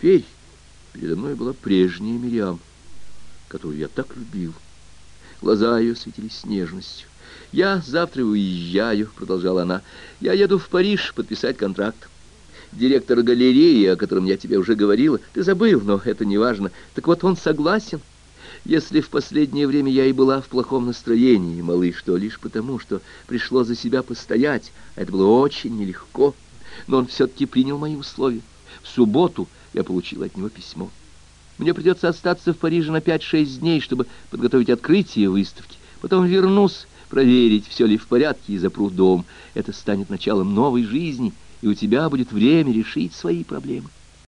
теперь передо мной была прежняя Мириам, которую я так любил. Глаза ее светились нежностью. «Я завтра уезжаю», — продолжала она. «Я еду в Париж подписать контракт. Директор галереи, о котором я тебе уже говорила, ты забыл, но это не важно. Так вот, он согласен. Если в последнее время я и была в плохом настроении, малыш, то лишь потому, что пришло за себя постоять, это было очень нелегко, но он все-таки принял мои условия. В субботу я получила от него письмо. Мне придется остаться в Париже на 5-6 дней, чтобы подготовить открытие выставки. Потом вернусь, проверить, все ли в порядке, и запру дом. Это станет началом новой жизни, и у тебя будет время решить свои проблемы.